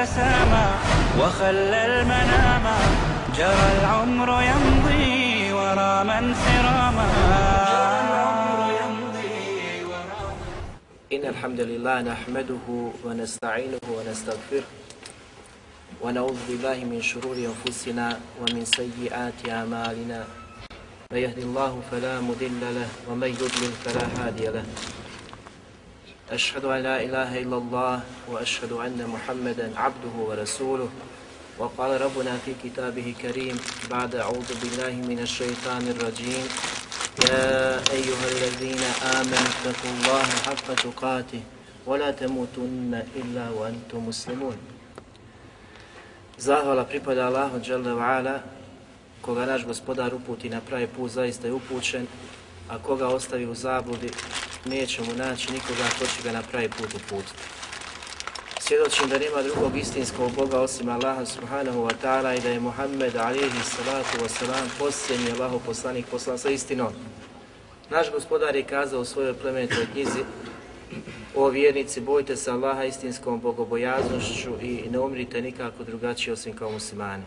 تسامى وخلى المنام. جرى العمر يمضي ورا من سراما. إن الحمد لله نحمده ونستعينه ونستغفره ونعوذ بالله من شرور أنفسنا ومن سيئات أعمالنا. من يهد الله فلا مضل له ومن يضلل فلا هادي له. أشهد أن لا إله إلا الله وأشهد أن محمدا عبده ورسوله وقال ربنا في كتابه كريم بعد أعوذ بالله من الشيطان الرجيم يا أيها الذين آمنوا اتقوا الله حق تقاته ولا تموتن إلا وأنتم مسلمون Zahvala pripada Allahu Jalla wa'ala, koga naš gospodar uputi na pravi put, zaista je upućen, a koga ostavi u zabludi, nećemo naći nikoga ko će ga na pravi put uputiti. Svjedočim da nema drugog istinskog Boga osim Allaha subhanahu wa ta'ala i da je Muhammed alihi salatu wa salam posljednji Allaho poslanik poslan sa istinom. Naš gospodar je kazao u svojoj plemenitoj knjizi O vjernici, bojte se Allaha istinskom bogobojaznošću i ne umrite nikako drugačije osim kao muslimani.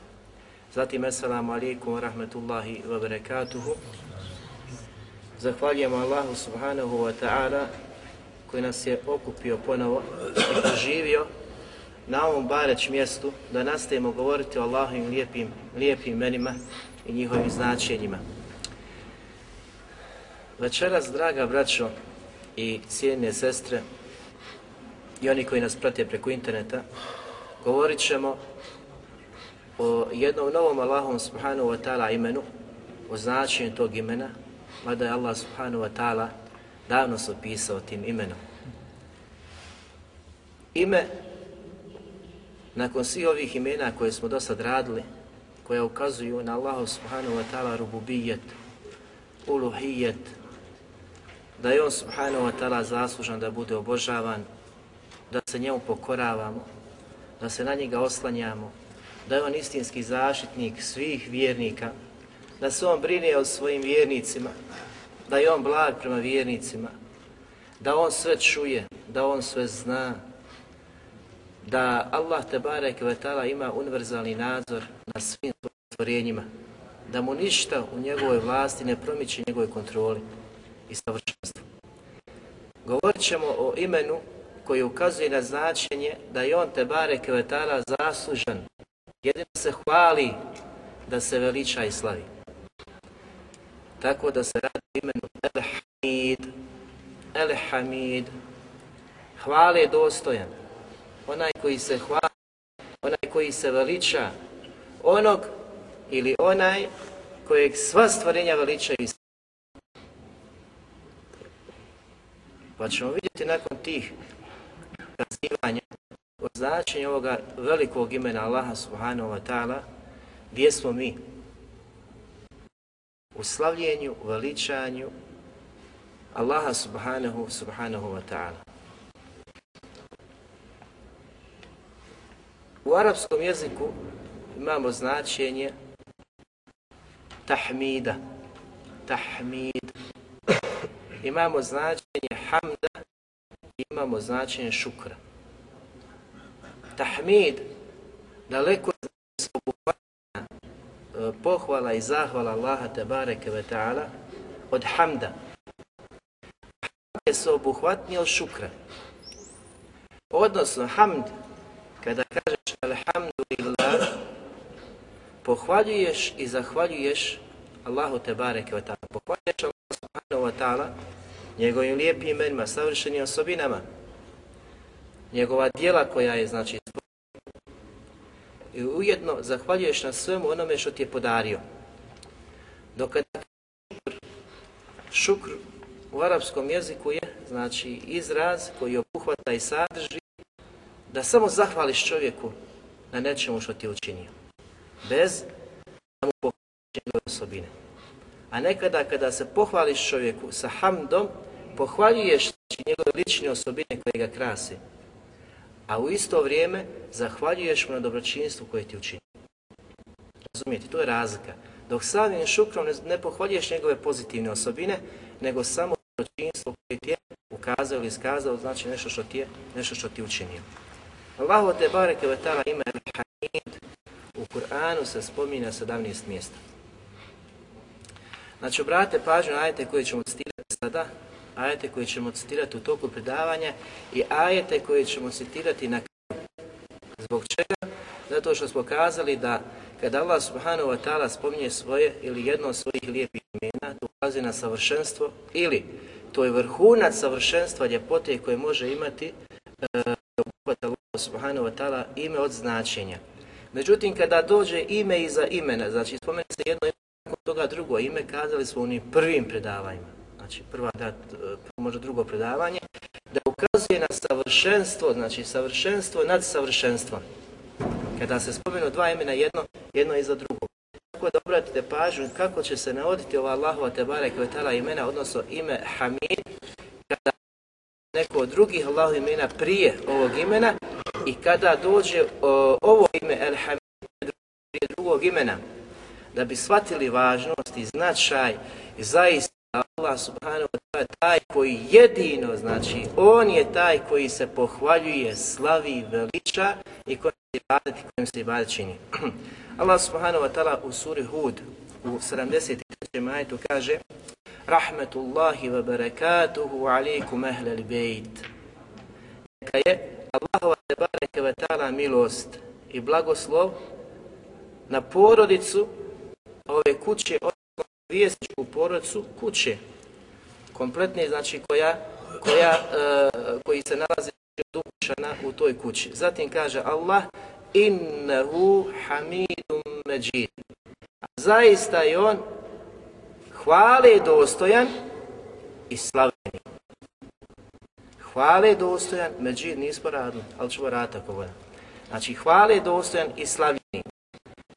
Zatim, assalamu alaikum wa rahmetullahi wa barakatuhu. Zahvaljujemo Allahu subhanahu wa ta'ala koji nas je okupio ponovo i poživio na ovom bareć mjestu da nastavimo govoriti o Allahovim lijepim, lijepim imenima i njihovim značenjima. Večeras, draga braćo, i cijene sestre i oni koji nas prate preko interneta, govorit ćemo o jednom novom Allahom subhanahu wa ta'ala imenu, o značenju tog imena, mada je Allah subhanahu wa ta'ala davno se opisao tim imenom. Ime, nakon svih ovih imena koje smo do sad radili, koja ukazuju na Allah subhanahu wa ta'ala rububijet, uluhijet, da je on subhanahu wa ta'ala zaslužan da bude obožavan, da se njemu pokoravamo, da se na njega oslanjamo, da je on istinski zaštitnik svih vjernika, da se on brine o svojim vjernicima, da je on blag prema vjernicima, da on sve čuje, da on sve zna, da Allah te barek vetala ima univerzalni nadzor na svim stvorenjima, da mu ništa u njegovoj vlasti ne promiče njegovoj kontroli i savršenstvu. Govorit ćemo o imenu koji ukazuje na značenje da je on te barek vetala zaslužan. Jedino se hvali da se veliča i slavi. Tako da se radi imenu El Hamid. El Hamid. Hvale dostojan. Onaj koji se hvali, onaj koji se veliča, onog ili onaj kojeg sva stvorenja veličaju i Pa ćemo vidjeti nakon tih kazivanja o značenju ovoga velikog imena Allaha subhanahu wa ta'ala gdje smo mi u slavljenju, veličanju Allaha subhanahu, subhanahu wa ta'ala. U arapskom jeziku imamo značenje tahmida. Tahmid. Imamo značenje hamda imamo značenje šukra. Tahmid, daleko pohvala i zahvala Allaha Tebareke ve ta'ala od hamda. Hamd su obuhvatni od šukra. Odnosno, hamd, kada kažeš alhamdulillah, pohvaljuješ i zahvaljuješ Allahu Tebareke ve ta'ala. Pohvaljuješ Allah subhanahu ve ta'ala njegovim lijepim imenima, savršenim osobinama, njegova dijela koja je, znači, i ujedno zahvaljuješ na svemu onome što ti je podario. Dok šukr, šukr u arapskom jeziku je znači izraz koji obuhvata i sadrži da samo zahvališ čovjeku na nečemu što ti je učinio. Bez da mu pohvališ njegove osobine. A nekada kada se pohvališ čovjeku sa hamdom, pohvaljuješ znači njegove lične osobine koje ga krasi. A u isto vrijeme zahvaljuješ mu na dobročinstvu koje ti učinio. Razumijete, to je razlika. Dok samim šukrom ne, ne pohvaljuješ njegove pozitivne osobine, nego samo dobročinstvo koje ti je ukazao ili iskazao, znači nešto što ti je, nešto što ti učinio. Allahu te bareke ve ta'ala ime Al-Hamid u Kur'anu se spominje 17 mjesta. Znači, obrate pažnju na ajete koje ćemo citirati sada, ajete koje ćemo citirati u toku predavanja i ajete koje ćemo citirati na kraju. Zbog čega? Zato što smo kazali da kada Allah subhanahu wa ta'ala spominje svoje ili jedno od svojih lijepih imena, to ukazuje na savršenstvo ili to je vrhunac savršenstva ljepote koje može imati e, Allah subhanahu wa ta'ala ime od značenja. Međutim, kada dođe ime iza imena, znači spomene se jedno ime, nakon toga drugo ime, kazali smo u onim prvim predavanjima, znači prva, dat, e, možda drugo predavanje, da ukazuje na savršenstvo, znači savršenstvo nad savršenstvom. Kada se spomenu dva imena jedno, jedno iza drugog. Tako da obratite pažnju kako će se navoditi ova Allahova Tebare Kvetala imena, odnosno ime Hamid, kada neko od drugih Allahov imena prije ovog imena i kada dođe o, ovo ime El Hamid prije drugog imena, da bi shvatili važnost i značaj i zaista Allah subhanahu wa ta'ala taj koji jedino, znači on je taj koji se pohvaljuje, slavi, veliča i kojim se ibadet i kojim se ibadet čini. Allah subhanahu wa ta'ala u suri Hud u 73. majetu kaže Rahmetullahi wa barakatuhu alaikum ahlal bejt. Neka je Allahova te wa ta'ala milost i blagoslov na porodicu ove kuće, odnosno vijestičku porodicu kuće, kompletne, znači koja, koja, uh, koji se nalazi dušana u toj kući. Zatim kaže Allah, innehu hamidum međid. Zaista je on hvale dostojan i slavljeni. Hvale dostojan, međid nismo radili, ali ćemo raditi ako. Znači, hvale dostojan i slavljeni.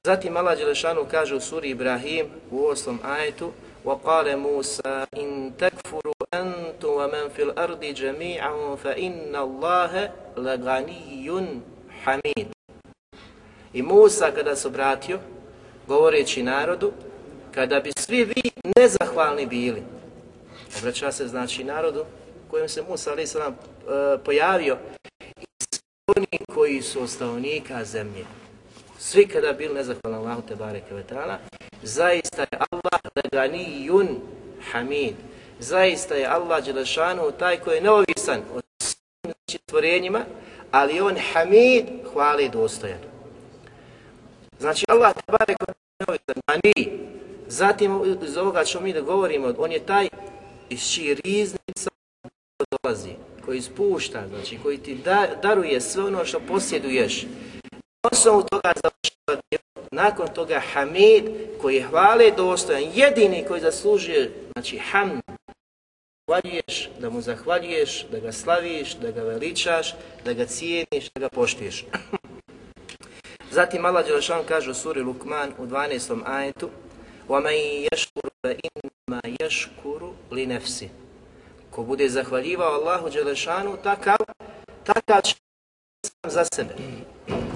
Zatim Allah Đelešanu kaže u suri Ibrahim u oslom ajetu وقال موسى إن تكفروا أنتم ومن في الأرض جميعا فإن الله لغني حميد I Musa kada se obratio, govoreći narodu, kada bi svi vi nezahvalni bili, obraća se znači narodu kojem se Musa ali se nam pojavio, i oni koji su ostavnika zemlje, svi kada bili nezahvalan Allahu te bareke ve taala zaista je Allah laganiyun hamid. Zaista je Allah dželešanu taj koji je neovisan od svim stvorenjima ali on hamid hvali dostojan. Znači Allah te bareke neovisan ani zatim iz ovoga što mi da govorimo on je taj iz čiji riznica dolazi koji spušta, znači koji ti da, daruje sve ono što posjeduješ, osnovu toga završava nakon toga Hamid koji je hvale dostojan, jedini koji zaslužuje, znači Hamd, hvaljuješ, da mu zahvaljuješ, da ga slaviš, da ga veličaš, da ga cijeniš, da ga poštiješ. Zatim Allah Đelešan kaže u suri Lukman u 12. ajetu وَمَنْ يَشْكُرُ فَإِنَّمَا يَشْكُرُ لِنَفْسِ Ko bude zahvaljivao Allahu Đelešanu, takav, takav će sam za sebe.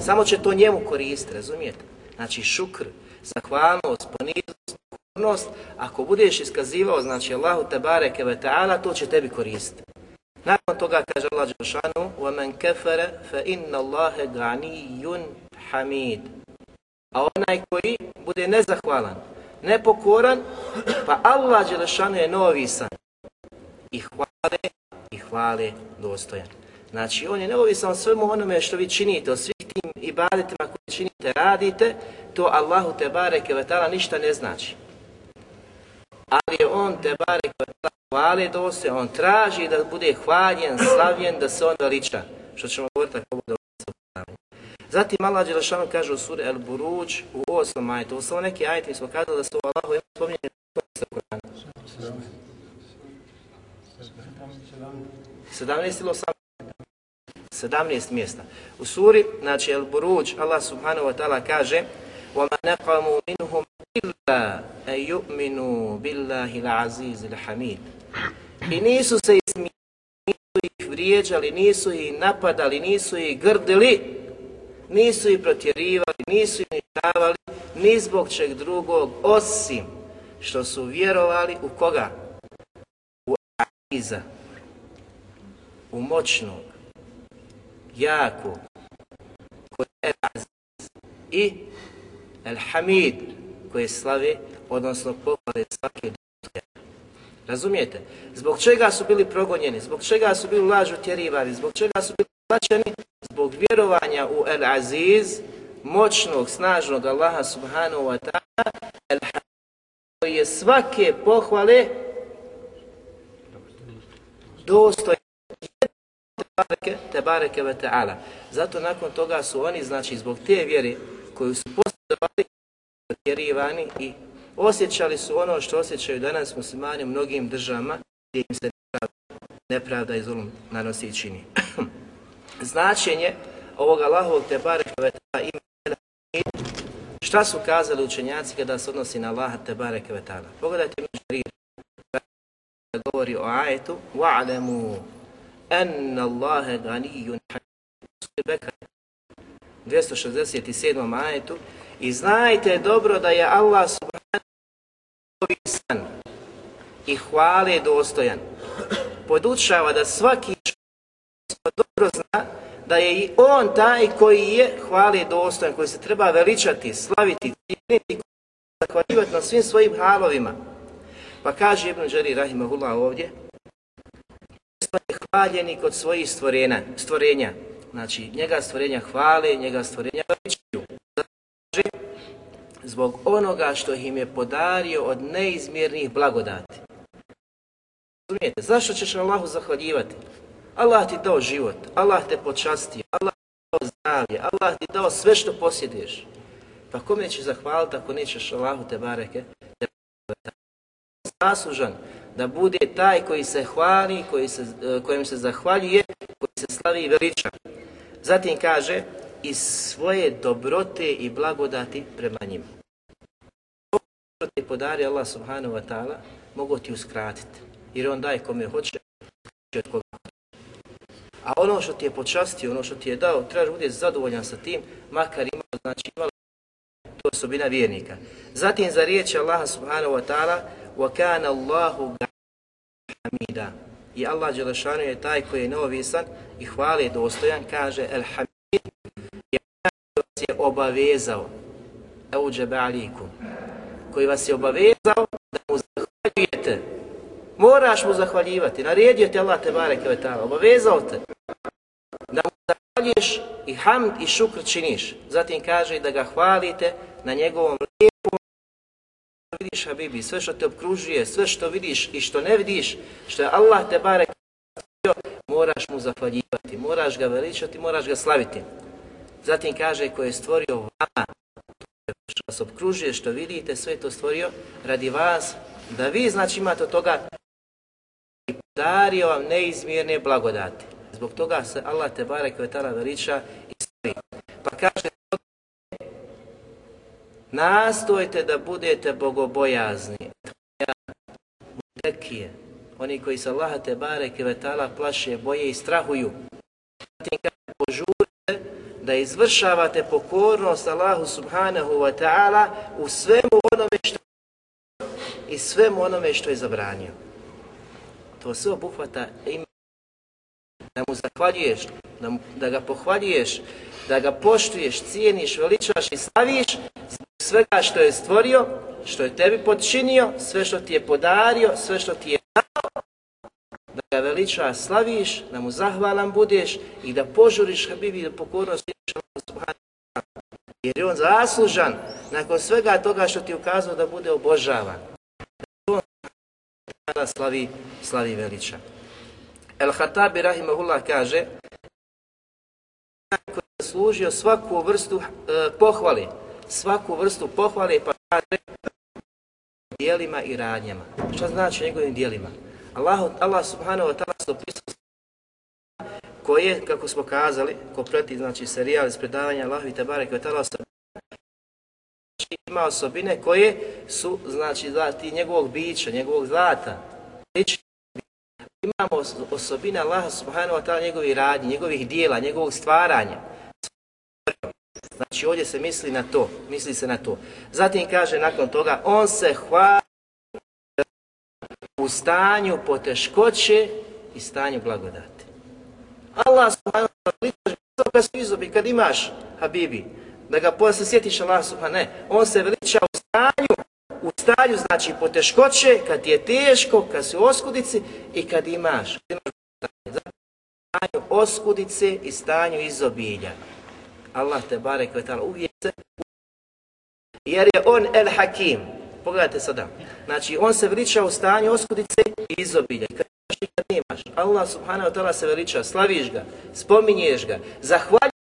Samo će to njemu koristiti, razumijete? Znači šukr, zahvalnost, poniznost, pokornost, ako budeš iskazivao, znači Allahu te bareke ve ta'ala, to će tebi koristiti. Nakon toga kaže Allah Đelšanu, وَمَنْ كَفَرَ فَإِنَّ اللَّهَ غَنِيٌّ حَمِيدٌ A onaj koji bude nezahvalan, nepokoran, pa Allah Đelšanu je novisan i hvale, i hvale dostojan. Znači, on je neovisan svemu onome što vi činite, od svih tim ibadetima koje činite, radite, to Allahu te bareke ve ta'ala ništa ne znači. Ali je on te bareke ve ta'ala hvale dostojan, on traži da bude hvaljen, slavljen, da se on veliča. Što ćemo govoriti ako bude Zatim Allah Đelešanu kaže u suri El Buruđ u osmom ajetu, u svoj neki ajeti smo kazali da su u Allahu ima spominjeni u Kur'anu. 17 ili 18? 17 mjesta. U suri, znači El Buruđ, Allah subhanahu wa ta'ala kaže وَمَا نَقَمُوا مِنْهُمْ إِلَّا أَنْ يُؤْمِنُوا بِاللَّهِ الْعَزِيزِ الْحَمِيدِ I nisu se ismijeli, nisu ih vrijeđali, nisu ih napadali, nisu ih grdili, nisu ih protjerivali, nisu ih ništavali, ni zbog čeg drugog, osim što su vjerovali u koga? U Aziza, u moćnog, jako, koji je Aziz i El Hamid, koje slave, odnosno pohvale svake dostoje. Razumijete? Zbog čega su bili progonjeni, zbog čega su bili lažu tjerivani, zbog čega su bili plaćeni? Zbog vjerovanja u El Aziz, moćnog, snažnog Allaha subhanahu wa ta'ala, El Hamid, koji je svake pohvale dostoje tebareke, tebareke ve ta'ala. Zato nakon toga su oni, znači, zbog te vjere koju su posjedovali, otjerivani i osjećali su ono što osjećaju danas muslimani u mnogim državama gdje im se nepravda, nepravda i zulum nanosi i čini. Značenje ovog Allahovog tebareke ve ta'ala ima Šta su kazali učenjaci kada se odnosi na Allaha tebareke ve ta'ala? Pogledajte mi žarir govori o ajetu wa'lamu anna Allahe ganijun Bekar 267. ajetu i znajte dobro da je Allah subhanahu san i hvale dostojan. Podučava da svaki čovjek dobro zna da je i on taj koji je hvale dostojan, koji se treba veličati, slaviti, cijeniti, zahvaljivati na svim svojim halovima. Pa kaže Ibn Đari Rahimahullah ovdje, je hvaljeni kod svojih stvorenja, stvorenja. Znači, njega stvorenja hvale, njega stvorenja veličaju. Zbog onoga što im je podario od neizmjernih blagodati. Razumijete, zašto ćeš Allahu zahvaljivati? Allah ti dao život, Allah te počastio, Allah ti dao zdravlje, Allah ti dao sve što posjeduješ. Pa kome ćeš zahvaliti ako nećeš Allahu te bareke? Te zaslužan da bude taj koji se hvali, koji se, e, kojem kojim se zahvaljuje, koji se slavi i veliča. Zatim kaže, iz svoje dobrote i blagodati prema njima. Ovo ti podari Allah subhanahu wa ta'ala, mogu ti uskratiti. Jer on daje kome hoće, od koga A ono što ti je počastio, ono što ti je dao, trebaš bude zadovoljan sa tim, makar imao, znači imalo to osobina vjernika. Zatim za riječ Allaha subhanahu wa ta'ala, وَكَانَ اللَّهُ hamida. I Allah Đelešanu je taj koji je neovisan i hvale dostojan, kaže El Hamid, je vas je obavezao, Euđebe alikum, koji vas je obavezao da mu zahvaljujete. Moraš mu zahvaljivati, naredio te Allah te bareke ve ta'ala, obavezao te da mu zahvaljuješ i hamd i šukr činiš. Zatim kaže da ga hvalite na njegovom lijepom vidiš, Habibi, sve što te obkružuje, sve što vidiš i što ne vidiš, što je Allah te barek moraš mu zahvaljivati, moraš ga veličati, moraš ga slaviti. Zatim kaže ko je stvorio vama, što vas obkružuje, što vidite, sve to stvorio radi vas, da vi znači imate od toga i dario vam neizmjerne blagodati. Zbog toga se Allah te barek kvetala veliča i slavi. Pa kaže Nastojte da budete bogobojazni. Mutekije. Oni koji se Allaha te bareke ve ta'ala plaše, boje i strahuju. Zatim kada požurite da izvršavate pokornost Allahu subhanahu wa ta'ala u svemu onome što i svemu onome što je zabranio. To sve obuhvata ime da mu zahvaljuješ, da, mu, da ga pohvaljuješ, da ga poštuješ, cijeniš, veličaš i slaviš svega što je stvorio, što je tebi podčinio, sve što ti je podario, sve što ti je dao, da ga veliča slaviš, da mu zahvalan budeš i da požuriš Habibi da pokorno sviđeš Jer je on zaslužan nakon svega toga što ti ukazao da bude obožavan. Da on slavi, slavi veliča. El Hatabi Rahimahullah kaže služio zaslužio svaku vrstu e, pohvale, svaku vrstu pohvale, pa dijelima i radnjama. Šta znači njegovim dijelima? Allah, Allah subhanahu wa ta'ala se opisao koje, kako smo kazali, ko prati znači, serijal iz predavanja Allahu i Tebare wa tala znači, ima osobine koje su, znači, zlati njegovog bića, njegovog zlata. Znači, imamo osobine Allaha subhanahu wa ta'ala njegovih radnji, njegovih dijela, njegovog stvaranja. Znači ovdje se misli na to, misli se na to. Zatim kaže nakon toga, on se hvali u stanju poteškoće i stanju blagodati. Allah subhanahu wa ta'ala kad su izobi, kad imaš Habibi, da ga posle sjetiš Allah subhanahu ne, on se veliča u stanju, u stanju znači poteškoće, kad ti je teško, kad si u oskudici i kad imaš. Stanju oskudice i stanju izobilja. Allah te barek ve ta'ala uvijek se jer je on el hakim. Pogledajte sada. Znači, on se veliča u stanju oskudice i izobilje. Kad imaš i kad nemaš. Allah subhanahu wa ta'ala se veliča, slaviš ga, spominješ ga, zahvaljuješ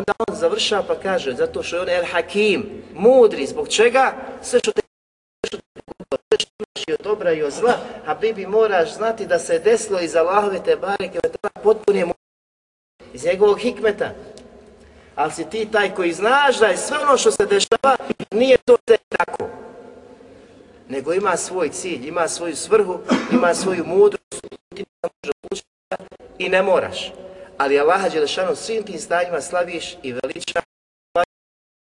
onda on završava pa kaže, zato što je on el hakim, mudri, zbog čega? Sve što te sve što imaš i od dobra i od zla, a bibi moraš znati da se desilo iz Allahove te bareke, da potpunije iz njegovog hikmeta. Ali si ti taj koji znaš da je sve ono što se dešava, nije to te tako. Nego ima svoj cilj, ima svoju svrhu, ima svoju mudrost, ti ne može učiti i ne moraš. Ali Allaha Đelešanu svim tim stanjima slaviš i veliča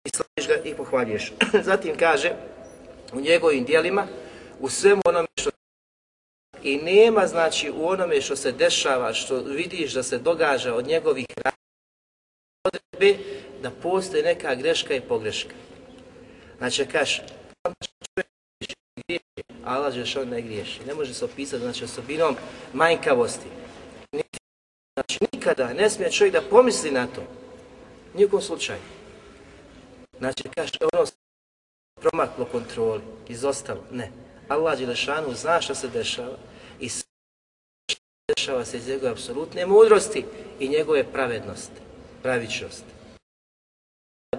i slaviš ga i pohvaljuješ. Zatim kaže u njegovim dijelima, u svemu onome i nema znači u onome što se dešava, što vidiš da se događa od njegovih odredbe, da postoji neka greška i pogreška. Znači, kaš, Allah je što ne griješi. Ne može se opisati znači, osobinom manjkavosti. Znači, nikada ne smije čovjek da pomisli na to. Nijekom slučaju. Znači, kaš, ono promaklo kontroli, izostalo. Ne. Allah Đelešanu zna što se dešava i dešava se iz njegove apsolutne mudrosti i njegove pravednosti, pravičnosti.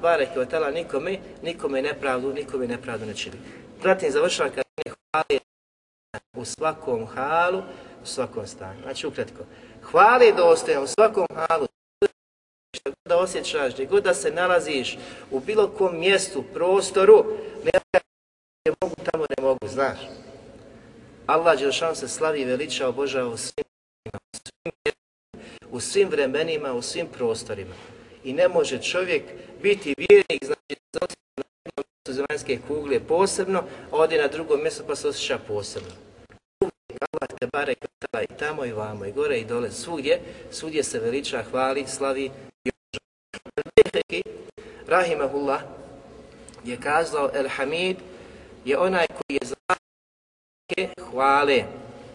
Barek je otala nikome, nikome nepravdu, nikome nepravdu ne čini. Zatim završava kada ne hvali u svakom halu, u svakom stanju. Znači ukratko, hvali dostojan u svakom halu, što god da osjećaš, gdje god da se nalaziš u bilo kom mjestu, prostoru, ne mogu, tamo ne mogu, znaš. Allah Đelšan se slavi i veliča obožava u svim, u svim, u svim vremenima, u svim prostorima. I ne može čovjek biti vjernik, znači na jednom mjestu zemaljske kugle posebno, a odi na drugom mjestu pa se osjeća posebno. Uvijek Allah te bare kratala i tamo i vamo, i gore i dole, svugdje, svugdje se veliča, hvali, slavi i obožava. Rahimahullah je kazao El Hamid je onaj koji je hvale.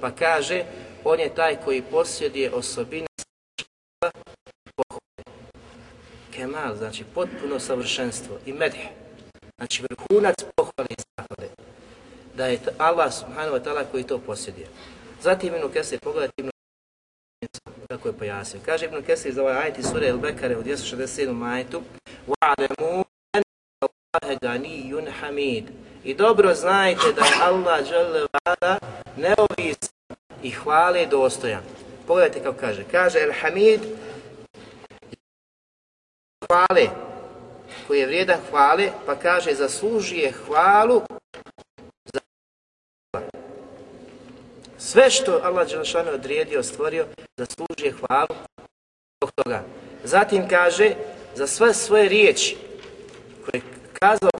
Pa kaže, on je taj koji posjeduje osobine pohvale. Kemal, znači potpuno savršenstvo i medh. Znači vrhunac pohvale i zahvale. Da je Allah subhanahu wa ta'ala koji to posjeduje. Zatim Ibn Kesir, pogledajte Ibn kako je pojasnio. Kaže Ibn Kesir za ovaj ajit iz sura El-Bekare u 267. majetu وَعْلَمُوا أَنَّ اللَّهَ غَنِيٌّ حَمِيدٌ I dobro znajte da je Allah dželle neovisan i hvale dostojan. Pogledajte kako kaže. Kaže El Hamid hvale koji je vrijedan hvale, pa kaže zaslužuje hvalu za sve što Allah Đelšanu odrijedio, stvorio, zaslužuje hvalu zbog toga. Zatim kaže za sve svoje riječi koje je kazao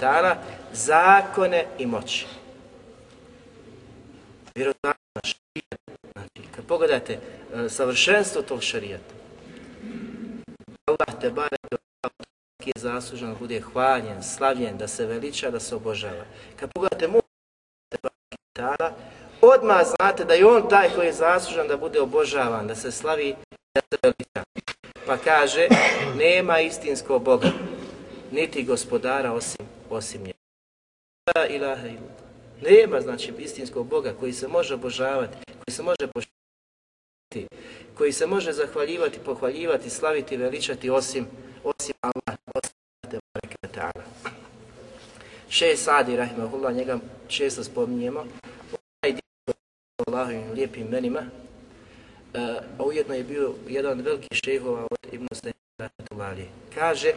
ta'ala zakone i moći. Vjerovatno šarijet. Znači, kad pogledate e, savršenstvo tog šarijeta, Allah te bare je zaslužen da bude hvaljen, slavljen, da se veliča, da se obožava. Kad pogledate mu ta'ala, odmah znate da je on taj koji je zaslužen da bude obožavan, da se slavi, da se veliča. Pa kaže, nema istinskog Boga, niti gospodara osim, osim njega. La ilaha illallah. Nema znači istinskog Boga koji se može obožavati, koji se može poštovati koji se može zahvaljivati, pohvaljivati, slaviti, veličati osim, osim Allah, osim ta'ala. Še Sadi, rahimahullah, njega često spominjemo, onaj dio Allahovim lijepim imenima, e, a ujedno je bio jedan od velikih šehova od Ibn Stajna Kaže,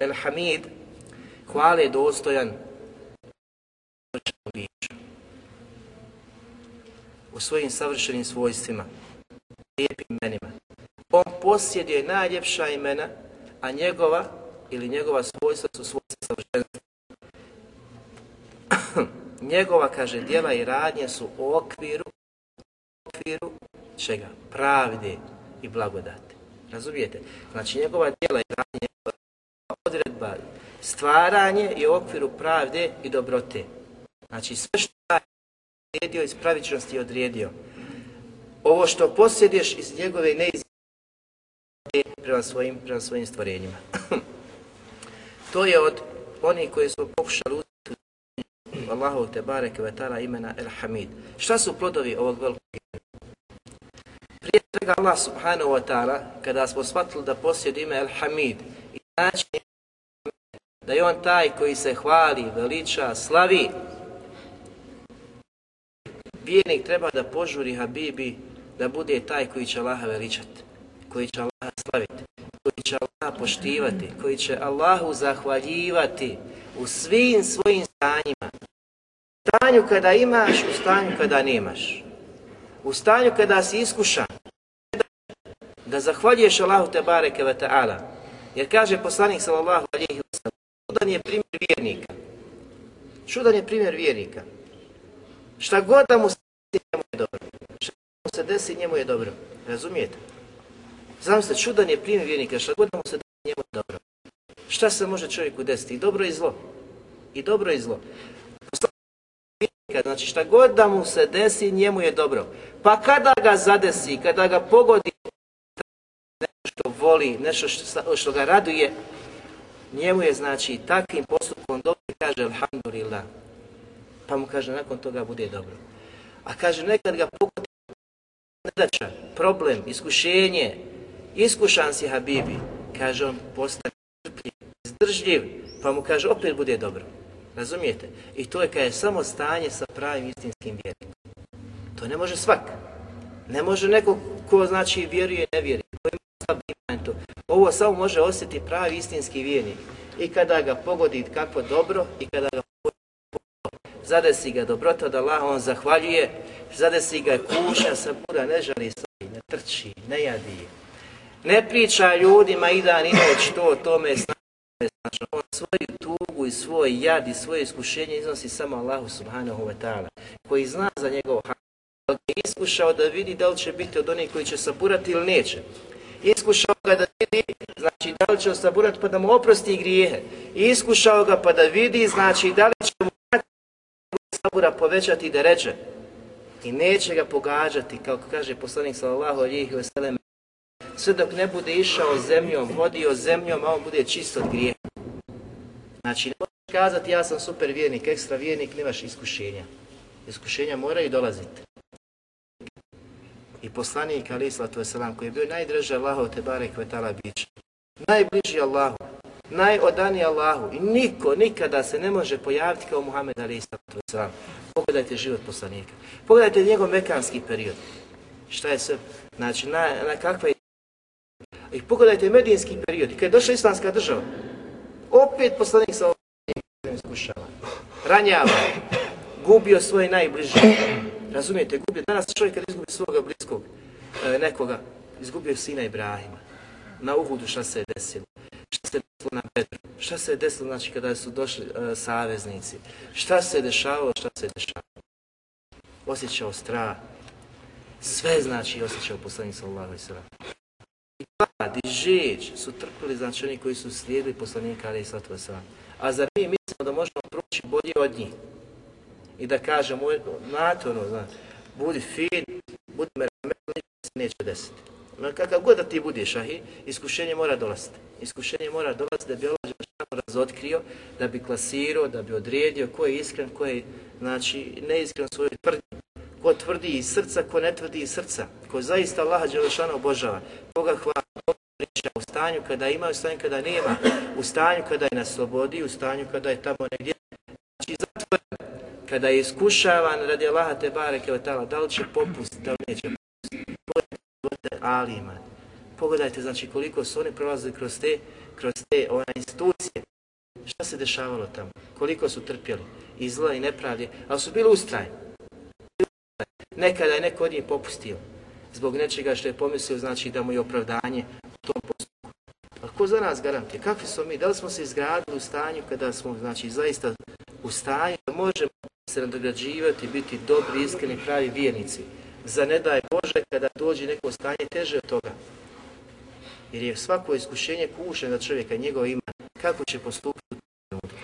El Hamid, hvale dostojan biću u svojim savršenim svojstvima, lijepim imenima. On posjeduje najljepša imena, a njegova ili njegova svojstva su svojstva savršenstva. njegova, kaže, djela i radnje su u okviru, okviru čega? Pravde i blagodate. Razumijete? Znači, njegova djela stvaranje je u okviru pravde i dobrote. Znači, sve što je odredio iz pravičnosti odredio. Ovo što posjedeš iz njegove neizmjene prema svojim, prema svojim stvorenjima. to je od onih koji su pokušali uzeti Allahu te bareke ve taala imena El Hamid. Šta su plodovi ovog velikog Prije svega Allah subhanahu wa ta'ala, kada smo shvatili da posjedi ime El Hamid, i znači da je on taj koji se hvali, veliča, slavi, vjernik treba da požuri Habibi da bude taj koji će Allaha veličati, koji će Allaha slaviti, koji će Allaha poštivati, koji će Allahu zahvaljivati u svim svojim stanjima. U stanju kada imaš, u stanju kada nemaš. U stanju kada si iskušan, da zahvaljuješ Allahu te bareke ve ta'ala. Jer kaže poslanik sallallahu alejhi ve sellem, čudan je primjer vjernika. Čudan je primjer vjernika. Šta god da mu se njemu je dobro. Šta mu se desi njemu je dobro. Razumijete? Znam se, čudan je primjer vjernika. Šta god da mu se desi njemu je dobro. Šta se može čovjeku desiti? I dobro i zlo. I dobro i zlo. Znači šta god da mu se desi, njemu je dobro. Pa kada ga zadesi, kada ga pogodi nešto što voli, nešto što, što ga raduje, njemu je znači takvim postupkom dobro kaže alhamdulillah pa mu kaže nakon toga bude dobro. A kaže nekad ga pogodi nedača, problem, iskušenje, iskušan si Habibi, kaže on postane strpljiv, izdržljiv, pa mu kaže opet bude dobro. Razumijete? I to je kada je samo stanje sa pravim istinskim vjernikom. To ne može svak. Ne može neko ko znači vjeruje i ne vjeruje. Ko ima to. Ovo samo može osjetiti pravi istinski vjernik. I kada ga pogodi kako dobro i kada ga zadesi ga dobrota od Allaha, on zahvaljuje, zadesi ga kuša sabura, ne žali svoji, ne trči, ne jadi. Ne priča ljudima i dan i noć to, to me snažno. On svoju tugu i svoj jad i svoje iskušenje iznosi samo Allahu subhanahu wa ta'ala, koji zna za njegov hak. Je iskušao da vidi da li će biti od onih koji će saburati ili neće. Iskušao ga da vidi, znači da li će saburati pa da mu oprosti grijehe. Iskušao ga pa da vidi, znači da li će mu sabura povećati da reče i neće ga pogađati, kao kaže poslanik sallallahu alihi wasallam, sve dok ne bude išao zemljom, vodio zemljom, a on bude čist od grijeha. Znači, ne možeš kazati ja sam super vjernik, ekstra vjernik, nemaš iskušenja. Iskušenja moraju dolaziti. I poslanik alaih sallatu wasallam, koji je bio najdraži Allahu te barek vetala bić, najbliži Allahu, najodaniji Allahu i niko nikada se ne može pojaviti kao Muhammed Ali Islam. Pogledajte život poslanika. Pogledajte njegov mekanski period. Šta je sve? Znači, na, na kakva je... I pogledajte medijinski period. kada je došla islamska država, opet poslanik sa ovim iskušava. Ranjava. Gubio svoje najbliže. Razumijete? Gubio. Danas čovjek kad izgubi svoga bliskog e, nekoga, izgubio sina Ibrahima. Na Uhudu šta se je desilo šta se desilo na Bedru, šta se je desilo znači kada su došli e, saveznici, šta se je dešavalo, šta se je dešavalo. Osjećao strah, sve znači osjećao poslanik sallallahu alejhi ve sellem. I glad i žeđ su trpili znači oni koji su slijedili poslanika alejhi sallatu. A zar mi mislimo da možemo proći bolje od njih? I da kažemo, znate ono, znači, budi fin, budi meramet, ništa se neće desiti. Ono, kakav god da ti budeš, ahi, iskušenje mora dolaziti. Iskušenje mora dolaziti da bi Allah Đelešanu razotkrio, da bi klasirao, da bi odredio ko je iskren, ko je znači, neiskren svoju tvrdnju, ko tvrdi iz srca, ko ne tvrdi iz srca, ko zaista Allaha Đelešana obožava, koga hvala, koga priča u stanju kada ima, u stanju kada nema, u stanju kada je na slobodi, u stanju kada je tamo negdje, znači zatvoren, kada je iskušavan radi Allaha te bareke ve ta'ala, da li će popustiti, da li neće popustiti, pogledajte alima, pogledajte znači koliko su oni prolazili kroz te, kroz te one institucije, šta se dešavalo tamo, koliko su trpjeli, i zla i nepravde, ali su bili ustrajni. Nekada je neko od njih popustio, zbog nečega što je pomislio, znači da mu je opravdanje u tom postupku. A ko za nas garantuje? Kakvi smo mi? Da li smo se izgradili u stanju kada smo, znači, zaista u stanju da možemo se nadograđivati, biti dobri, iskreni, pravi vjernici? Za ne daj Bože kada dođe neko stanje teže od toga. Jer je svako iskušenje kušen za čovjeka, njegov ima, kako će postupiti u trenutku.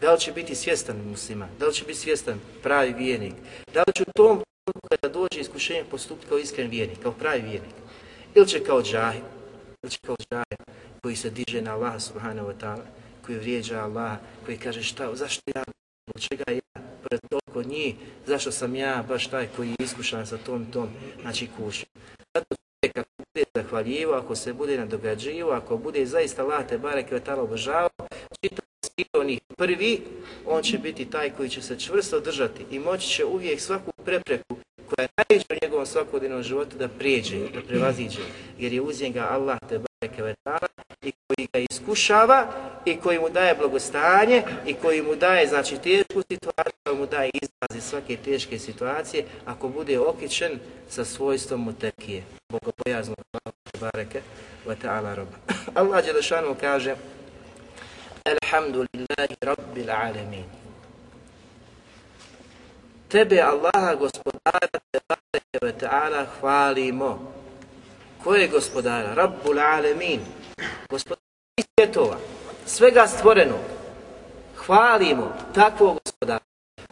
Da li će biti svjestan muslima, da li će biti svjestan pravi vjernik, da li će u tom trenutku kada dođe iskušenje postupiti kao iskren vjernik, kao pravi vjernik. Ili će kao džahil, ili će kao džahil koji se diže na Allah subhanahu wa ta'ala, koji vrijeđa Allah, koji kaže šta, zašto ja, od čega ja, pred toliko njih, zašto sam ja baš taj koji je iskušan sa tom tom, znači kušen. Zato čovjek ako bude zahvaljivo, ako se bude nadograđivo, ako bude zaista late te barek i obožavao, čitav svi onih prvi, on će biti taj koji će se čvrsto držati i moći će uvijek svaku prepreku koja je najveća u njegovom svakodnevnom životu da prijeđe, da prevaziđe, jer je uz njega Allah te i koji ga iskušava i koji mu daje blagostanje i koji mu daje znači tešku situaciju, koji mu daje izlaz iz svake teške situacije ako bude okićen sa svojstvom mutekije, bogobojaznog Allah bareke ve ta'ala roba. Allah Đelešanu kaže Alhamdulillahi Rabbil Alamin. Tebe Allaha gospodara te bareke ve ta'ala hvalimo. Ko je gospodara? Rabbul Alamin. Gospodara svjetova. Svega stvorenog. Hvalimo takvog gospodara.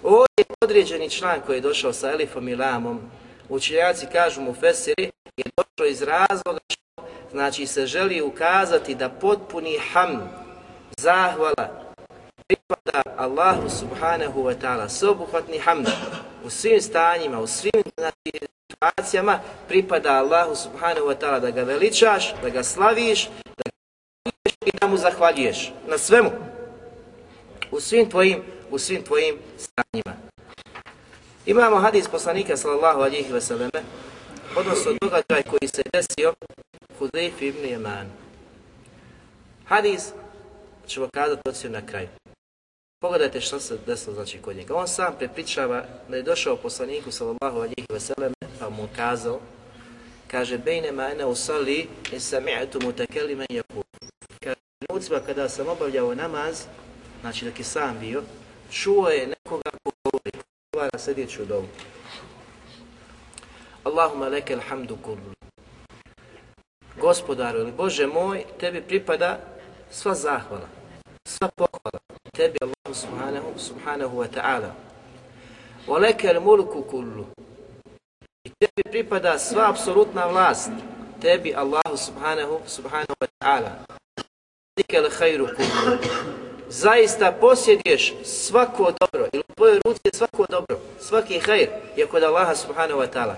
Ovdje je određeni član koji je došao sa Elifom i Lamom. Učenjaci kažu mu Fesiri je došao iz razloga što znači se želi ukazati da potpuni hamd zahvala pripada Allahu subhanahu wa ta'ala sveobuhvatni hamd u svim stanjima, u svim znači, situacijama pripada Allahu subhanahu wa ta'ala da ga veličaš, da ga slaviš, da ga slaviš i da mu zahvaljuješ na svemu u svim tvojim u svim tvojim stanjima. Imamo hadis poslanika sallallahu alihi veseleme, odnosno događaj koji se desio Hudejf ibn Jeman. Hadis ćemo kazati ociju na kraju. Pogledajte što se desilo znači kod njega. On sam prepričava da je došao poslaniku sallallahu alihi sellem pa mu kazao kaže bejne ma ene usali i sami'atu mutakelimen jakul. Kaže nucba kada sam obavljao namaz, znači dok je sam bio, čuo je nekoga ko govori, govara sljedeću dovu. Allahumma leke alhamdu kullu. Gospodaru ili Bože moj, tebi pripada sva zahvala, sva pohvala, tebi Allahu subhanahu, subhanahu wa ta'ala. Wa leke al mulku kullu. I tebi pripada sva apsolutna vlast, tebi Allahu subhanahu, subhanahu wa ta'ala. Dike al khairu kullu. Zaista posjeduješ svako dobro, ili u tvojoj ruci je svako dobro, svaki hajr je kod Allaha subhanahu wa ta'ala.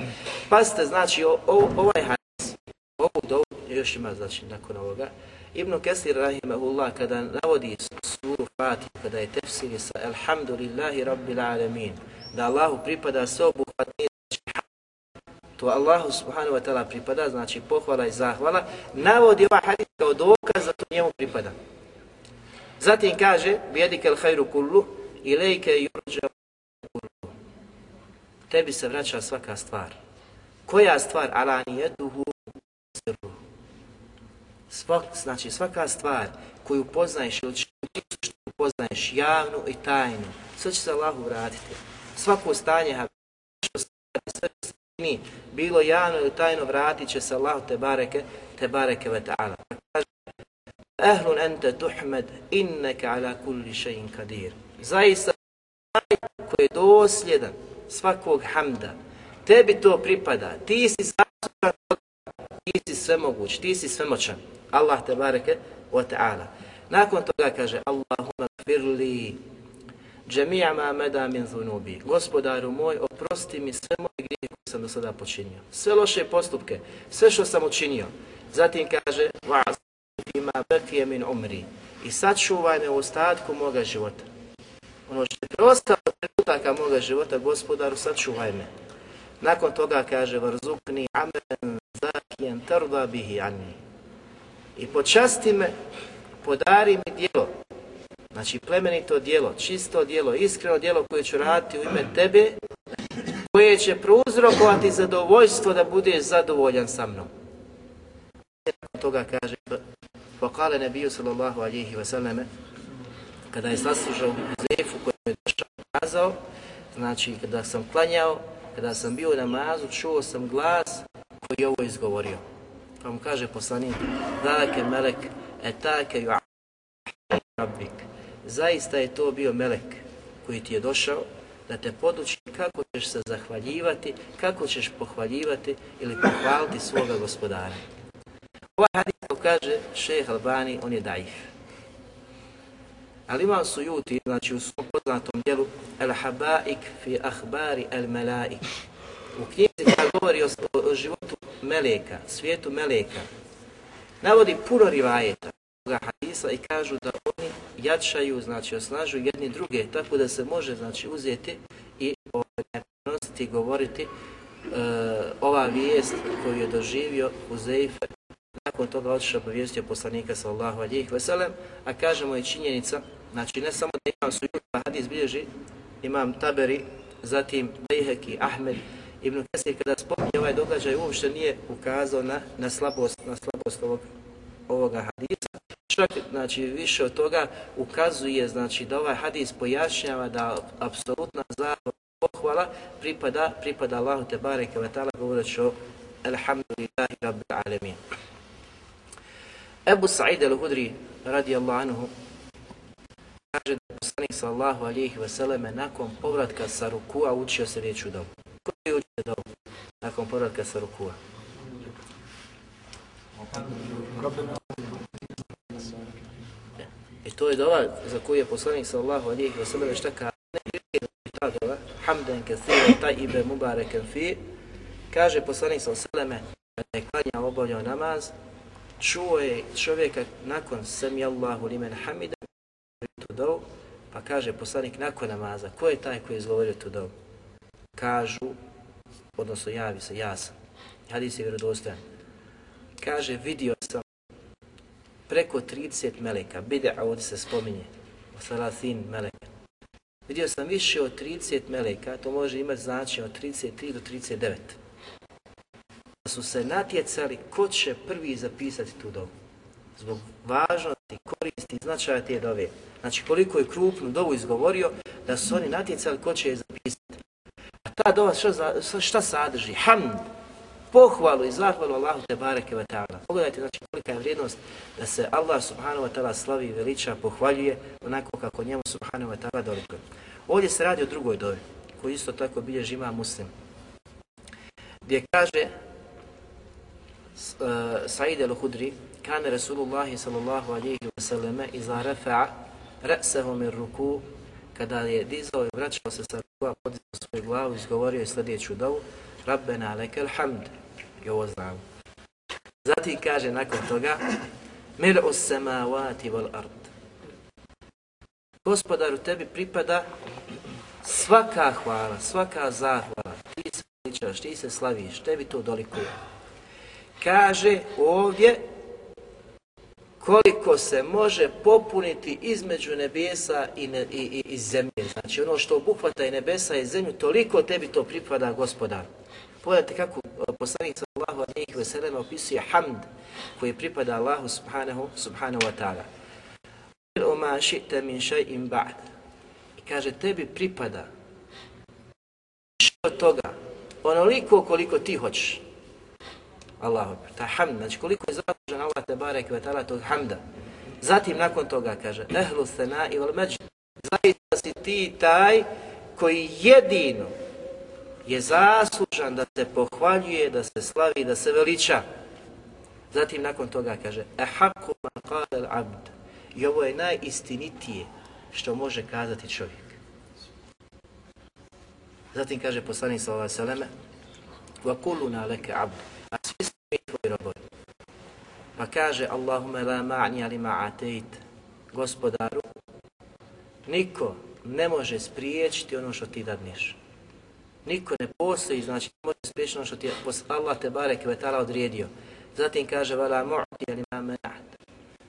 Pazite, znači, o, o, ovaj hadis, ovu dovu, još ima, znači, nakon ovoga, Ibn Kesir rahimahullah kada navodi suru Fatih, kada je tefsiri sa Alhamdulillahi Rabbil Alamin, da Allahu pripada sveobuhvatni to Allahu subhanahu wa ta'ala pripada, znači pohvala i zahvala, navodi ovaj hadis kao dokaz da to njemu pripada. Zatim kaže, bijedike al hajru kullu, ilajke yurđa kullu. Tebi se vraća svaka stvar. Koja stvar? Alanijetuhu sirruhu Svak, znači svaka stvar koju poznaješ ili što poznaješ javnu i tajnu, sve će se Allahu vratiti. Svako stanje, što sve čini, bilo javno ili tajno, vratit će se Allahu te bareke, te bareke ve ta'ala. Kaže, Ehlun ente tuhmed, inneke ala kulli še'in kadir. Zaista, koji je dosljedan svakog hamda, tebi to pripada, ti si zaslužan ti si svemoguć, ti si svemoćan. Allah te bareke wa ta'ala. Nakon toga kaže Allahumma gfirli Džemija ma meda min zunubi. Gospodaru moj, oprosti mi sve moje grijehe koje sam do sada počinio. Sve loše postupke, sve što sam učinio. Zatim kaže, vas ima bekije min umri. I sačuvaj me u ostatku moga života. Ono što je preostalo trenutaka moga života, gospodaru, sačuvaj me. Nakon toga kaže, varzukni amen zakijen tarda bihi anni. I počasti me, podari mi dijelo, znači plemenito dijelo, čisto dijelo, iskreno dijelo koje ću raditi u ime tebe, koje će prouzrokovati zadovoljstvo da budeš zadovoljan sa mnom. Nakon toga kaže, Fakale nebiju sallallahu alihi wasallam, kada je saslužao Huzefu koji je došao kazao, znači kada sam klanjao, kada sam bio na namazu, čuo sam glas koji je ovo izgovorio. Pa mu kaže poslanik, Zalake melek, etake ju rabbik. Zaista je to bio melek koji ti je došao da te poduči kako ćeš se zahvaljivati, kako ćeš pohvaljivati ili pohvaliti svoga gospodara. Ovaj hadis kaže šeheh Albani, on je daif. Ali imam sujuti, znači u svom poznatom dijelu, El Habaik fi ahbari el Melaik. U knjizi koja govori o, o životu Meleka, svijetu Meleka, navodi puno rivajeta toga hadisa i kažu da oni jačaju, znači osnažu jedni druge, tako da se može znači uzeti i ovaj, prenositi i govoriti e, ova vijest koju je doživio Huzeife nakon toga otišao obavijestio poslanika sallallahu alijih veselem, a kažemo je činjenica, znači ne samo da imam sujuta hadis bilježi, imam Taberi, zatim Bejheki, Ahmed, Ibn Kesir kada spominje ovaj događaj uopšte nije ukazao na, na slabost, na slabost ovog, ovoga hadisa. Čak, znači, više od toga ukazuje, znači, da ovaj hadis pojašnjava da apsolutna zahvala pohvala pripada, pripada Allahu te bareke ve ta'ala govoreći o Alhamdulillahi Rabbil Alamin. Ebu Sa'id al-Hudri radijallahu anhu kaže da poslanik sallahu alihi vseleme nakon povratka sa rukua učio se riječ u dobu. Koji je učio dobu nakon povratka sa rukua? I to je dova za koju je poslanik sallahu alihi vseleme šta kaže ta dova hamdan kathira ta'ibe mubareken fi kaže poslanik sallahu alihi vseleme kada je klanja obavljao namaz čuo je čovjeka nakon sami Allahu limen hamida tu dovu, pa kaže poslanik nakon namaza, ko je taj koji je izgovorio tu dovu? Kažu, odnosno javi se, ja sam. Hadis je vjerodostojan. Kaže, vidio sam preko 30 meleka, bide, a ovdje se spominje, o salatin meleka. Vidio sam više od 30 meleka, to može imati značaj od 33 do 39 su se natjecali ko će prvi zapisati tu dovu. Zbog važnosti, koristi, značaja te dove. Znači koliko je krupnu dovu izgovorio da su oni natjecali ko će je zapisati. A ta dova šta, šta sadrži? Hamd, pohvalu i zahvalu Allahu te bareke ve ta'ala. Pogledajte znači kolika je vrijednost da se Allah subhanahu wa ta'ala slavi i veliča, pohvaljuje onako kako njemu subhanahu wa ta'ala dolikuje. Ovdje se radi o drugoj dovi, koji isto tako bilježi ima muslim. Gdje kaže E, Sa'id al-Hudri, kane Rasulullah sallallahu alaihi wa sallam iza rafa'a ra'sahu min ruku, kada je dizao i vraćao se sa ruku, podizao svoju glavu, izgovorio je sljedeću dovu, Rabbena lekel hamd, i ovo znamo. Zatim kaže nakon toga, Mir'u us samavati wal ard. Gospodaru, tebi pripada svaka hvala, svaka zahvala, ti se veličaš, ti se slaviš, tebi to dolikuje kaže ovdje koliko se može popuniti između nebesa i, ne, i, i, i zemlje. Znači ono što obuhvata i nebesa i zemlju, toliko tebi to pripada gospodar. Pogledajte kako e, poslanik sallahu alaihi ve sellem opisuje hamd koji pripada Allahu subhanahu, subhanahu wa ta'ala. Oma šite min šajim ba'd. I kaže tebi pripada što toga, onoliko koliko ti hoćeš. Allahu ta hamd, znači koliko je zaslužen Allah te barek ve ta'ala tog hamda. Zatim nakon toga kaže, ehlu sena i vel među, zaista si ti taj koji jedino je zaslužan da se pohvaljuje, da se slavi, da se veliča. Zatim nakon toga kaže, ehaku man qala al abd. I ovo je najistinitije što može kazati čovjek. Zatim kaže poslanik sallallahu alejhi ve selleme: "Wa kulluna laka 'abd." A svi smo mi tvoji robovi. Pa kaže Allahumma la ma'ni ali atayt. Gospodaru, niko ne može spriječiti ono što ti dadneš. Niko ne postoji, znači ne može spriječiti ono što ti je Allah te barek ve ta'ala odredio. Zatim kaže vala mu'ti ali ma'at.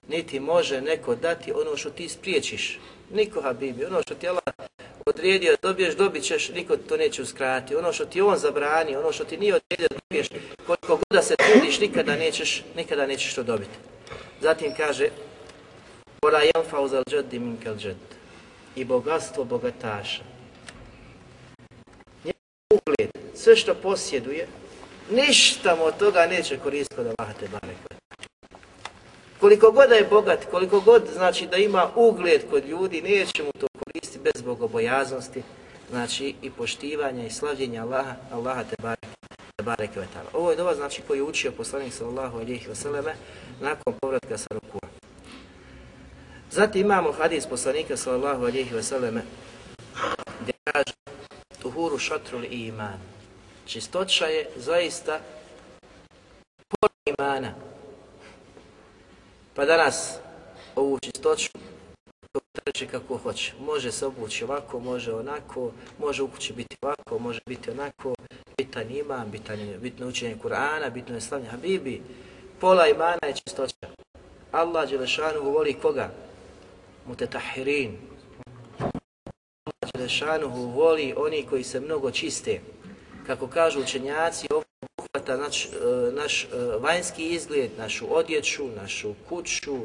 Niti može neko dati ono što ti spriječiš. Niko habibi, ono što ti Allah odredio da dobiješ, dobit ćeš, niko to neće uskrati. Ono što ti on zabrani, ono što ti nije odredio da dobiješ, koliko god da se trudiš, nikada nećeš, nikada nećeš to dobiti. Zatim kaže, Ola fauzal uzal džaddi min kal džad. I bogatstvo bogataša. Njegov ugled, sve što posjeduje, ništa mu od toga neće koristiti kod Allaha te barek. Koliko god da je bogat, koliko god znači da ima ugled kod ljudi, neće mu to bez bogobojaznosti, znači i poštivanja i slavljenja Allaha, Allaha te bareke te ta'ala. Ovo je dova znači koji je učio poslanik sallallahu alejhi ve selleme nakon povratka sa rukua. Zatim imamo hadis poslanika sallallahu alejhi ve selleme gdje kaže tuhuru šatrul iman. Čistoća je zaista pola imana. Pa danas ovu čistoću treći kako hoće. Može se obući ovako, može onako, može u kući biti ovako, može biti onako, bitan ima, bitan je bitno učenje Kur'ana, bitno je slavnje Habibi. Pola imana je čistoća. Allah Đelešanu voli koga? Mutetahirin. Allah Đelešanu voli oni koji se mnogo čiste. Kako kažu učenjaci, ovo obuhvata naš, e, naš e, vanjski izgled, našu odjeću, našu kuću,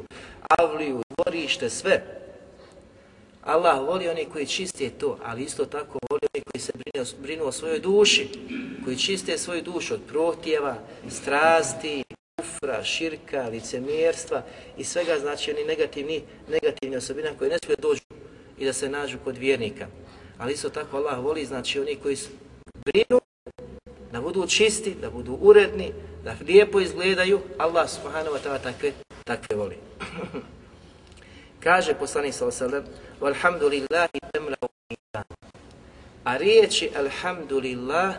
avliju, dvorište, sve. Allah voli one koji čiste to, ali isto tako voli oni koji se brinu, brinu o svojoj duši, koji čiste svoju dušu od protjeva, strasti, kufra, širka, licemjerstva i svega znači oni negativni, negativni osobina koje ne smije dođu i da se nađu kod vjernika. Ali isto tako Allah voli znači oni koji brinu da budu čisti, da budu uredni, da lijepo izgledaju, Allah subhanahu wa ta'ala takve, takve voli. Kaže poslanik sallallahu alejhi ve sellem: "Walhamdulillahi temla mizan." A riječi alhamdulillah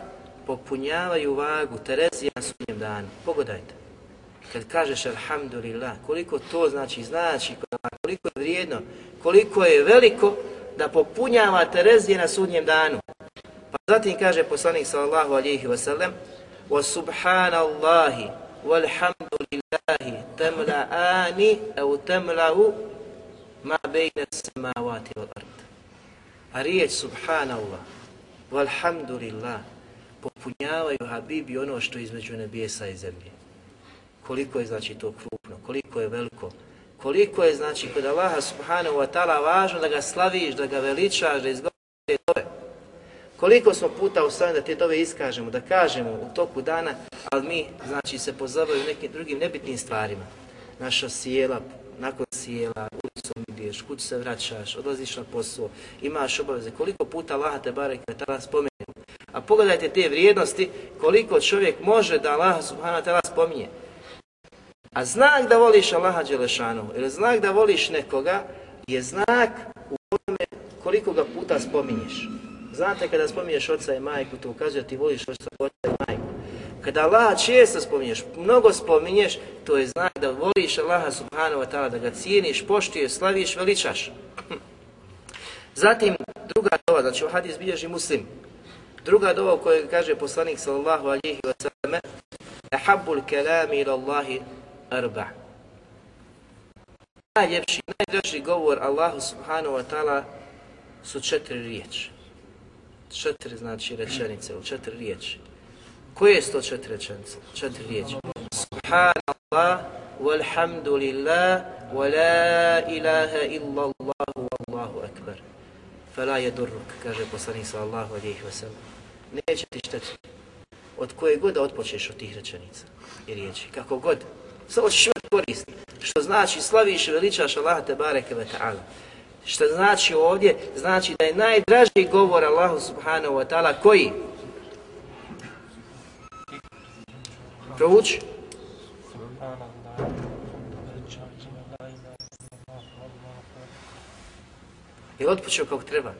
popunjavaju vagu Terezija na sudnjem danu. Pogodajte. Kad kažeš alhamdulillah, koliko to znači, znači koliko je vrijedno, koliko je veliko da popunjava Terezije na sudnjem danu. Pa zatim kaže poslanik sallallahu alihi wasallam sellem: "Wa subhanallahi walhamdulillahi au temla tamla'u ma bejne samavati wal ard. A riječ subhanallah, walhamdulillah, popunjavaju Habibi ono što je između nebesa i zemlje. Koliko je znači to krupno, koliko je veliko, koliko je znači kod Allaha subhanahu wa ta'ala važno da ga slaviš, da ga veličaš, da izgovoriš te dove. Koliko smo puta ustali da te dove iskažemo, da kažemo u toku dana, ali mi znači se pozabavimo nekim drugim nebitnim stvarima. Naša sjela, nakon sjela, ulicom ideš, kuć se vraćaš, odlaziš na posao, imaš obaveze, koliko puta Allah te barek tada spomenu. A pogledajte te vrijednosti, koliko čovjek može da Allah subhanahu wa ta'ala spominje. A znak da voliš Allaha Đelešanu, ili znak da voliš nekoga, je znak u tome koliko ga puta spominješ. Znate kada spominješ oca i majku, to ukazuje da ti voliš oca i majku. Kada Allah često spominješ, mnogo spominješ, to je znak da voliš Allaha subhanahu wa ta'ala, da ga cijeniš, poštuješ, slaviš, veličaš. Zatim, druga dova, znači u hadis bilježi muslim, druga dova u kojoj kaže poslanik sallallahu alihi wa sallam, Ahabbul kelami ila Allahi arba. Najljepši, najdraži govor Allahu subhanahu wa ta'ala su četiri riječi. Četiri znači rečenice, četiri riječi. Koje su to četiri rečenice? Četiri riječi. Subhanallah, walhamdulillah, wa la ilaha illallah, wallahu akbar. Fela je durruk, kaže poslanik sallallahu alihi wasallam. Neće ti šteti. Od koje god da odpočeš od tih rečenica i riječi. Kako god. Samo ćeš imati korist. Što znači slaviš i veličaš Allah te bareke ve ta'ala. Što znači ovdje? Znači da je najdraži govor Allahu subhanahu wa ta'ala koji? Provuči. Je otpočeo kako treba?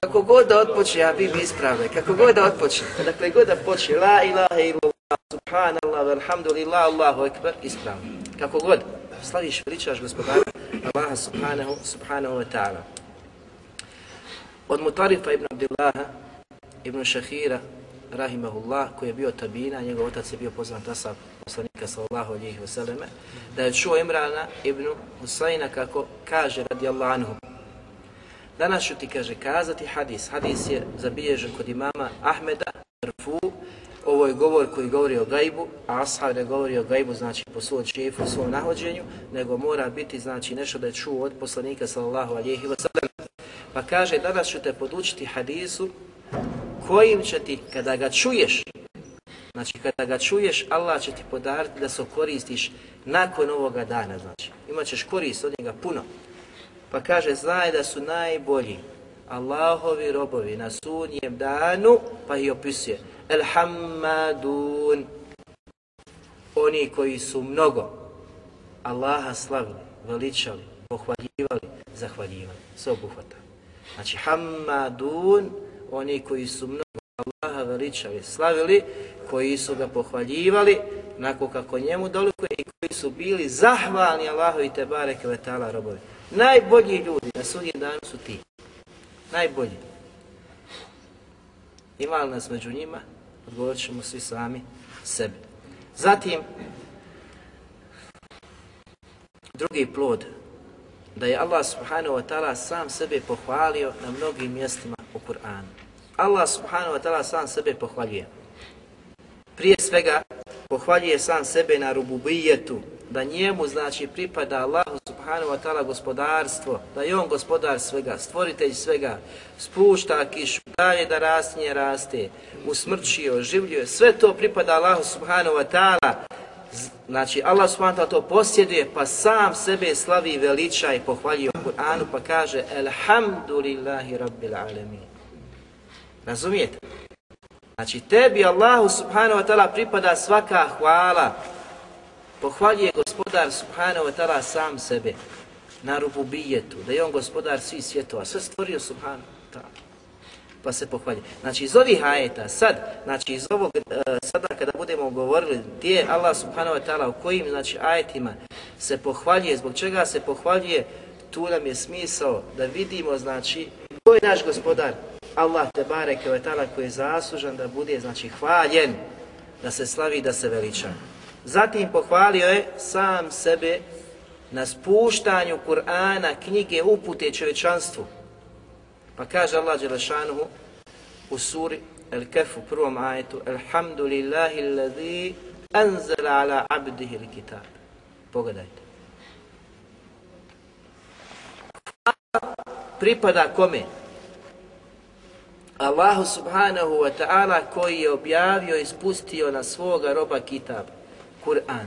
Kako god da otpoče, ja bih ispravne, kako god da otpoče, dakle god da počne, la ilaha illallah, subhanallah, alhamdulillah, Allahu ekber, ispravno. Kako god, slaviš, veličaš gospodara Allaha subhanahu, subhanahu wa ta'ala. Od Mutarifa ibn Abdillaha, ibn Šahira, rahimahullah, koji je bio tabina, njegov otac je bio poznat asab poslanika sallallahu alihi vseleme, da je čuo Imrana ibn Husayna kako kaže radijallahu anhu. Danas ću ti, kaže, kazati hadis. Hadis je zabilježen kod imama Ahmeda, Rfu, ovo je govor koji govori o gajbu, a ashab ne govori o gajbu, znači po svom čefu, svom nahođenju, nego mora biti, znači, nešto da je čuo od poslanika sallallahu alihi wasallam. Pa kaže, danas ću te podučiti hadisu kojim će ti, kada ga čuješ, znači kada ga čuješ, Allah će ti podariti da se koristiš nakon ovoga dana, znači. Imaćeš korist od njega puno. Pa kaže, znaj da su najbolji Allahovi robovi na sunnijem danu, pa ih opisuje. Elhammadun. Oni koji su mnogo Allaha slavili, veličali, pohvaljivali, zahvaljivali. Sve obuhvata. Znači, hammadun, oni koji su mnogo Allaha veličali, slavili, koji su ga pohvaljivali, nako kako njemu dolikuje i koji su bili zahvalni Allahu i Tebare Kvetala robovi. Najbolji ljudi na sudnjem danu su ti. Najbolji. Ima li nas među njima? Odgovorit ćemo svi sami sebi. Zatim, drugi plod, da je Allah subhanahu wa ta'ala sam sebe pohvalio na mnogim mjestima u Kur'anu. Allah subhanahu wa ta'ala sam sebe pohvaljuje. Prije svega, pohvaljuje sam sebe na rububijetu, da njemu znači pripada Allahu subhanahu wa ta'ala gospodarstvo, da je on gospodar svega, stvoritelj svega, spušta kišu, dalje da rastinje raste, usmrčio, življuje, sve to pripada Allahu subhanahu wa ta'ala. Znači Allah subhanahu wa ta'ala to posjeduje, pa sam sebe slavi veliča i pohvaljuje u Kur'anu, pa kaže Elhamdulillahi Rabbil Alamin. Razumijete? Znači tebi Allahu subhanahu wa ta'ala pripada svaka hvala, pohvaljuje gospodar subhanahu wa ta'ala sam sebe na rububijetu, da je on gospodar svih svjetova, sve stvorio subhanahu wa ta'ala pa se pohvalje. Znači iz ovih ajeta, sad, znači iz ovog, e, sada kada budemo govorili gdje Allah subhanahu wa ta'ala u kojim znači ajetima se pohvaljuje, zbog čega se pohvaljuje, tu nam je smisao da vidimo znači ko je naš gospodar, Allah te bareke ve ta'ala koji je zaslužan da bude znači hvaljen, da se slavi, da se veliča. Zatim pohvalio je sam sebe na spuštanju Kur'ana, knjige upute čovečanstvu. Pa kaže Allah Đelešanuhu u suri El-Kef u prvom ajetu Alhamdulillahi allazi anzala ala abdihi l-kitab. Pogledajte. Pripada kome? Allahu subhanahu wa ta'ala koji je objavio i spustio na svoga roba kitab. Kur'an.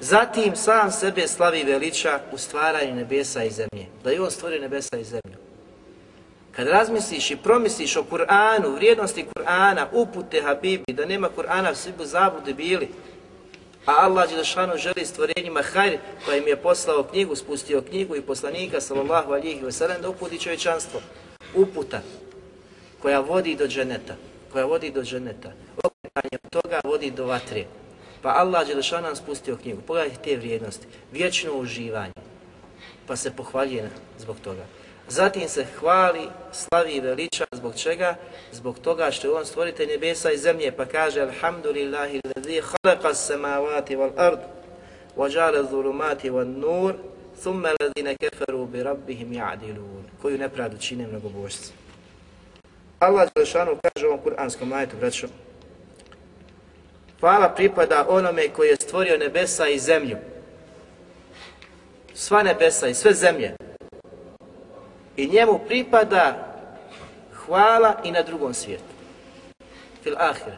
Zatim sam sebe slavi veliča u stvaranju nebesa i zemlje. Da je on stvorio nebesa i zemlju. Kad razmisliš i promisliš o Kur'anu, vrijednosti Kur'ana, upute Habibi, da nema Kur'ana, svi bi zabude bili. A Allah Đelešanu želi stvorenjima hajr, pa im je poslao knjigu, spustio knjigu i poslanika, sallallahu alihi wasallam, da uputi čovječanstvo. Uputa koja vodi do dženeta, koja vodi do dženeta Okretanje od toga vodi do vatre. Pa Allah Đelešan nam spustio knjigu. Pogledajte te vrijednosti. Vječno uživanje. Pa se pohvaljuje zbog toga. Zatim se hvali, slavi i veliča. Zbog čega? Zbog toga što je on stvorite nebesa i zemlje. Pa kaže Alhamdulillahi ladhi khalaqa samavati wal ard wa jala zulumati wal nur ثُمَّ ladhina كَفَرُوا بِرَبِّهِمْ يَعْدِلُونَ. Koju nepravdu čine mnogobožci. Allah Đelešanu kaže u ovom kuranskom ajetu, braćo, Hvala pripada onome koji je stvorio nebesa i zemlju. Sva nebesa i sve zemlje. I njemu pripada hvala i na drugom svijetu. Fil ahire.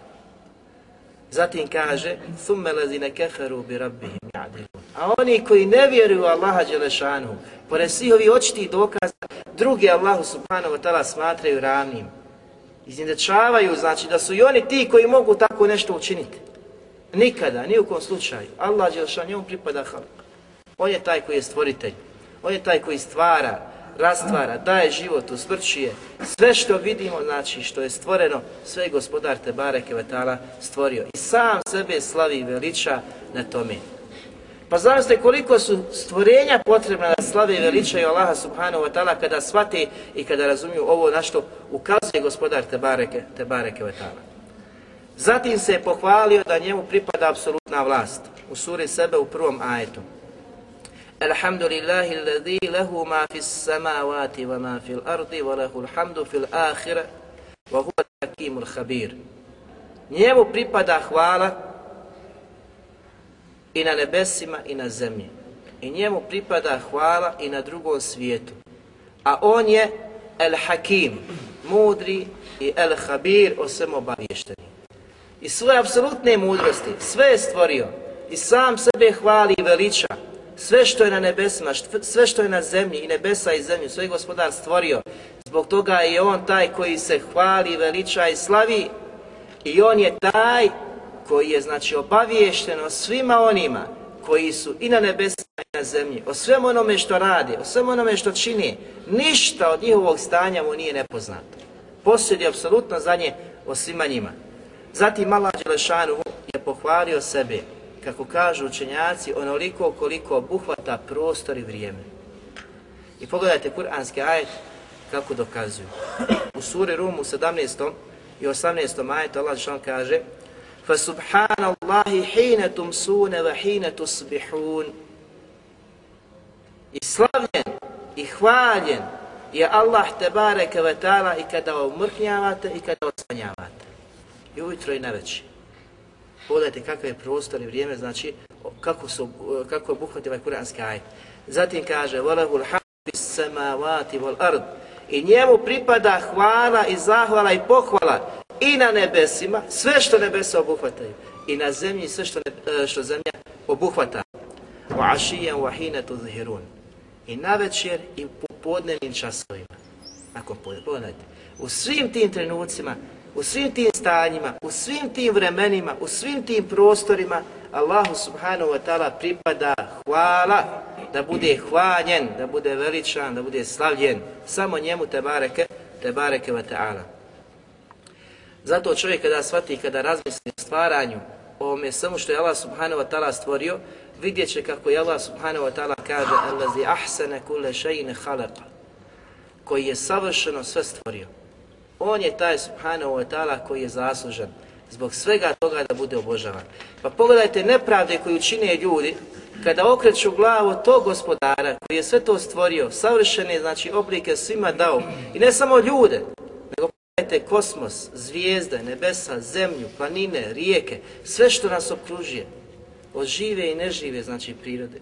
Zatim kaže ثُمَّ لَذِينَ كَفَرُوا بِرَبِّهِمْ يَعْدِلُونَ A oni koji ne vjeruju Allaha Đelešanu, pored svih ovih očitih dokaza, drugi Allahu Subhanahu wa ta'ala smatraju ravnim. Iznjedečavaju, znači da su i oni ti koji mogu tako nešto učiniti. Nikada, ni u kom slučaju. Allah Đelšan, njemu pripada halk. On je taj koji je stvoritelj. On je taj koji stvara, rastvara, daje život, usmrćuje. Sve što vidimo, znači što je stvoreno, sve je gospodar Tebare Kevetala stvorio. I sam sebe slavi i veliča na tome. Pa zamislite koliko su stvorenja potrebna da slave i veličaju Allaha subhanahu wa ta'ala kada shvate i kada razumiju ovo na što ukazuje gospodar Tebareke, Tebareke wa ta'ala. Zatim se je pohvalio da njemu pripada apsolutna vlast. U suri sebe u prvom ajetu. الحمد لله lahu ma fis samawati wa ma fil ardi wa lahu في fil وهو wa huwa al-hakimul khabir. Njemu pripada hvala i na nebesima i na zemlji. I njemu pripada hvala i na drugom svijetu. A on je El Hakim, mudri i El Habir, o svem obavješteni. I svoje apsolutne mudrosti, sve je stvorio i sam sebe hvali i veliča. Sve što je na nebesima, sve što je na zemlji i nebesa i zemlju, sve je gospodar stvorio. Zbog toga je on taj koji se hvali, veliča i slavi. I on je taj koji je znači obaviješten o svima onima koji su i na nebesima i na zemlji, o svem onome što radi, o svem onome što čini, ništa od njihovog stanja mu nije nepoznato. Posljedi apsolutno za nje o svima njima. Zatim Allah Đelešanu je pohvalio sebe, kako kažu učenjaci, onoliko koliko obuhvata prostor i vrijeme. I pogledajte kuranski ajet kako dokazuju. U suri Rum u 17. i 18. ajetu Allah Đelešanu kaže فسبحان الله حين تمسون وحين تصبحون I slavljen i hvaljen je Allah tebareke ve ta'ala i kada omrknjavate i kada osvanjavate. I ujutro i na veći. Pogledajte kakav je prostor i vrijeme, znači kako, su, kako je obuhvati ovaj kuranski ajet. Zatim kaže وَلَهُ الْحَمْدِ السَّمَاوَاتِ وَالْأَرْضِ I njemu pripada hvala i zahvala i pohvala i na nebesima, sve što nebesa obuhvataju, i na zemlji sve što, ne, što zemlja obuhvata. Wa ašijem wa hine tuzhirun. I na večer i po podnevnim časovima. Ako pogledajte, u svim tim trenucima, u svim tim stanjima, u svim tim vremenima, u svim tim prostorima, Allahu subhanahu wa ta'ala pripada hvala, da bude hvaljen, da bude veličan, da bude slavljen. Samo njemu te bareke, te bareke wa ta'ala. Zato čovjek kada shvati, kada razmisli o stvaranju, o ovome samo što je Allah subhanahu wa ta'ala stvorio, vidjet će kako je Allah subhanahu wa ta'ala kaže Allazi ahsane kule šeine haleqa koji je savršeno sve stvorio. On je taj subhanahu wa ta'ala koji je zaslužen zbog svega toga da bude obožavan. Pa pogledajte nepravde koju čine ljudi kada okreću glavu tog gospodara koji je sve to stvorio, savršene znači oblike svima dao i ne samo ljude, nego pogledajte kosmos, zvijezde, nebesa, zemlju, planine, rijeke, sve što nas okružuje, od žive i nežive, znači prirode.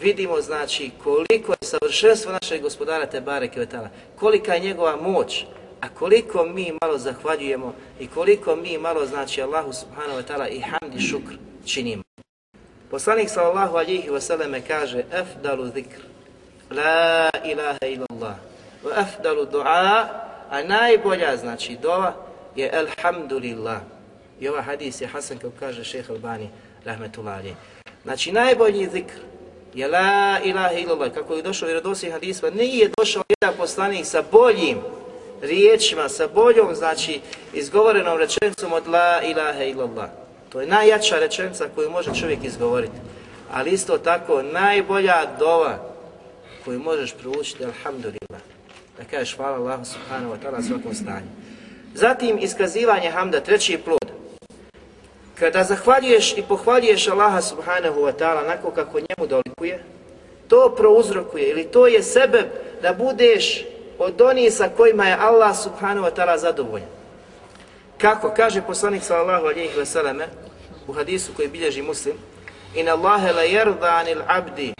Vidimo, znači, koliko je savršenstvo našeg gospodara Tebare Kvetala, kolika je njegova moć, a koliko mi malo zahvaljujemo i koliko mi malo, znači, Allahu subhanahu wa ta'ala i hamdi šukr činimo. Poslanik sallallahu alihi wasallam kaže, afdalu zikr, la ilaha illallah, wa afdalu du'a, A najbolja znači dova je Alhamdulillah. I ovaj hadis je Hasan kao kaže šeha Albani, rahmetullahi. Znači najbolji zikr je la ilaha illallah. Kako je došao i hadis, pa nije došao jedan poslanik sa boljim riječima, sa boljom, znači izgovorenom rečenicom od la ilaha illallah. To je najjača rečenica koju može čovjek izgovoriti. Ali isto tako najbolja dova koju možeš proučiti, alhamdulillah da kažeš hvala Allahu subhanahu wa ta'ala svakom stanju. Zatim iskazivanje hamda, treći plod. Kada zahvaljuješ i pohvaljuješ Allaha subhanahu wa ta'ala onako kako njemu dolikuje, to prouzrokuje ili to je sebe da budeš od onih sa kojima je Allah subhanahu wa ta'ala zadovoljan. Kako? Kaže poslanik sallallahu alaihi wa sallame eh, u hadisu koji bilježi muslim In Allahe la yerda anil abdi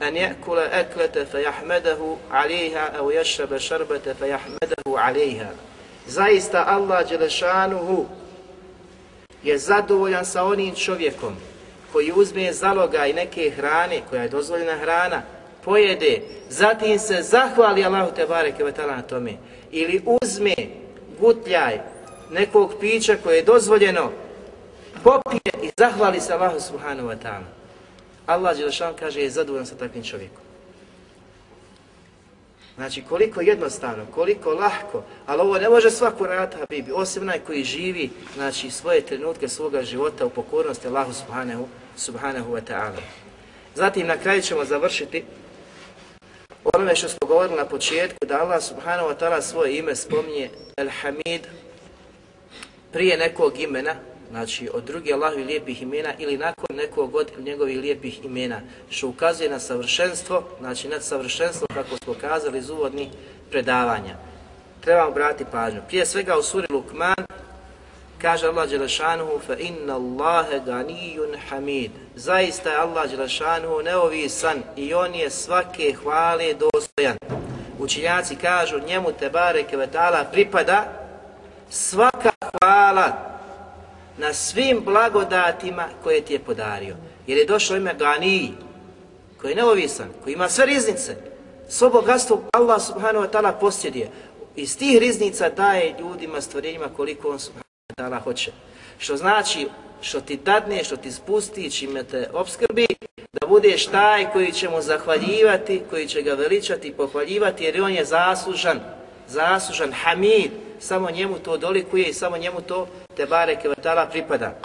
an yakula aklata fa yahmedahu alaiha au yashraba šarbata fa yahmedahu alaiha Zaista Allah Đelešanuhu je zadovoljan sa onim čovjekom koji uzme zaloga i neke hrane koja je dozvoljena hrana pojede, zatim se zahvali Allahu Tebare Kevetala na tome, ili uzme gutljaj nekog pića koje je dozvoljeno, popije i zahvali se Allahu Subhanahu Wa Ta'ala. Allah Đelešan kaže je zadovoljan sa takvim čovjekom. Znači koliko jednostavno, koliko lahko, ali ovo ne može svako raditi Habibi, osim onaj koji živi znači, svoje trenutke svoga života u pokornosti Allahu subhanahu, subhanahu wa ta'ala. Zatim na kraju ćemo završiti onome što smo govorili na početku, da Allah subhanahu wa ta'ala svoje ime spominje El Hamid prije nekog imena, znači od drugih Allahovi lijepih imena ili nakon nekog od njegovih lijepih imena, što ukazuje na savršenstvo, znači nad savršenstvo kako smo kazali iz uvodnih predavanja. Trebamo brati pažnju. Prije svega u suri Lukman kaže Allah Đelešanuhu fa inna Allahe ganijun hamid. Zaista je Allah Đelešanuhu neovisan i on je svake hvale dostojan. Učinjaci kažu njemu te bareke vetala pripada svaka hvala na svim blagodatima koje ti je podario. Jer je došlo ime Ganiji, koji je neovisan, koji ima sve riznice. Svo bogatstvo Allah subhanahu wa ta'ala posjeduje. Iz tih riznica daje ljudima, stvorenjima koliko on subhanahu ta'ala hoće. Što znači, što ti dadne, što ti spusti, čime te obskrbi, da budeš taj koji će mu zahvaljivati, koji će ga veličati i pohvaljivati, jer on je zaslužan, zaslužan, hamid, samo njemu to dolikuje i samo njemu to te bareke vatala pripada.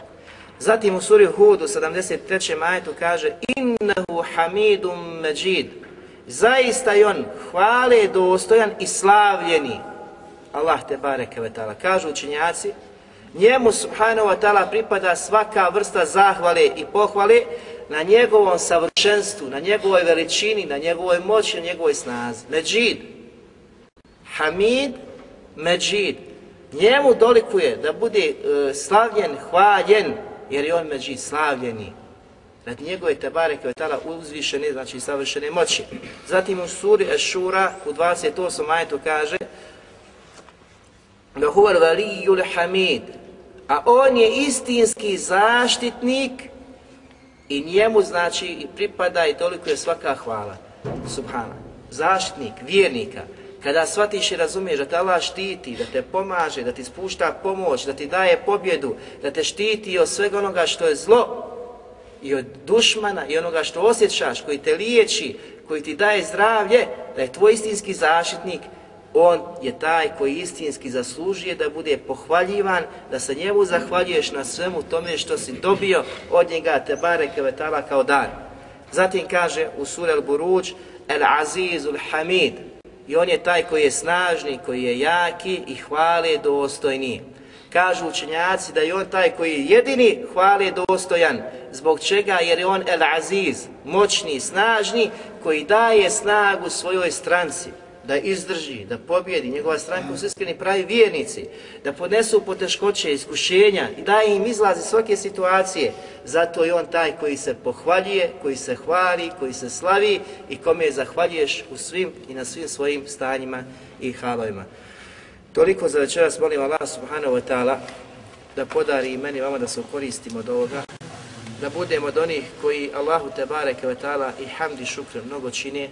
Zatim u suri Hud u 73. majetu kaže Innehu hamidum međid Zaista je on hvale dostojan i slavljeni Allah te bareke vatala. Kažu učinjaci njemu subhanahu wa ta'ala pripada svaka vrsta zahvale i pohvale na njegovom savršenstvu, na njegovoj veličini, na njegovoj moći, na njegovoj snazi. Međid. Hamid Međid. Njemu dolikuje da bude e, slavljen, hvaljen, jer je on Međid slavljeni. Rad njegove tebare koje tala uzvišene, znači savršene moći. Zatim u suri Ešura u 28. majetu kaže da huvar valijul hamid, a on je istinski zaštitnik i njemu znači i pripada i toliko je svaka hvala. Subhana. Zaštitnik, vjernika. Kada shvatiš i razumiješ da te Allah štiti, da te pomaže, da ti spušta pomoć, da ti daje pobjedu, da te štiti od svega onoga što je zlo i od dušmana i onoga što osjećaš, koji te liječi, koji ti daje zdravlje, da je tvoj istinski zaštitnik, on je taj koji istinski zaslužuje da bude pohvaljivan, da se njemu zahvaljuješ na svemu tome što si dobio od njega te bareke vetala kao dan. Zatim kaže u suri Al-Buruđ, El-Azizul Hamid, I on je taj koji je snažni, koji je jaki i hvale dostojni. Kažu učenjaci da je on taj koji je jedini hvale dostojan. Zbog čega? Jer je on El Aziz, moćni, snažni, koji daje snagu svojoj stranci da izdrži, da pobjedi njegova stranka su iskreni pravi vjernici, da podnesu poteškoće, iskušenja i daje im izlazi svake situacije. Zato je on taj koji se pohvaljuje, koji se hvali, koji se slavi i kome je zahvaljuješ u svim i na svim svojim stanjima i halovima. Toliko za večeras molim Allah subhanahu wa ta'ala da podari i meni vama da se koristimo od ovoga, da budemo od onih koji Allahu te bareke ve ta'ala i hamdi šukr mnogo čine,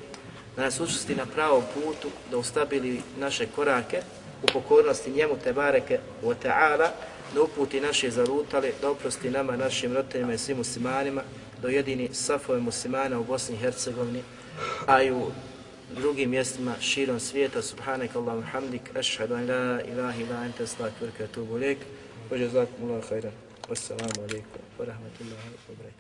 da nas učesti na pravom putu, da ustabili naše korake u pokornosti njemu te bareke o ta'ala, da uputi naše zalutale, da oprosti nama, našim roditeljima i svim muslimanima, do jedini safove muslimana u Bosni i Hercegovini, a i u drugim mjestima širom svijeta. Subhanak Allahum hamdik, ašhadu an la ilaha ila anta stakvirka tubu lijek. Bože zakum Allah khairan. Wassalamu alaikum wa rahmatullahi wa barakatuh.